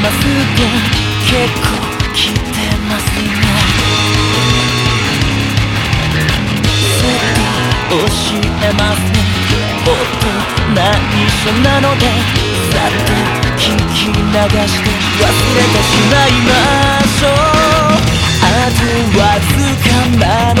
ますが結構来てますがそっと教えますね。もっと内緒なのでさっと聞き流して忘れてしまいましょう。あとわずかなの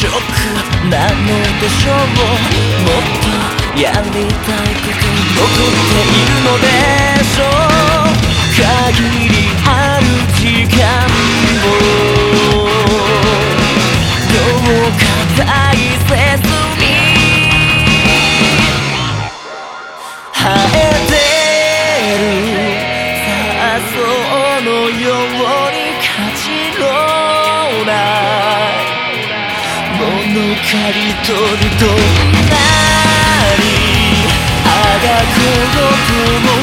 ショックなのでしょうもっとやりたいこと残っているのでしょう。限りある時間を。どうか大切に。生えてる。さあそのように勝ちの刈り取るとなりあがく僕も